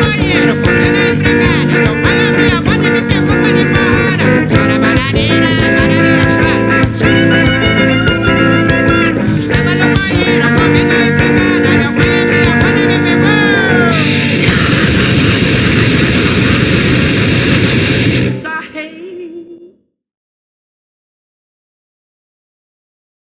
caballero, porque no.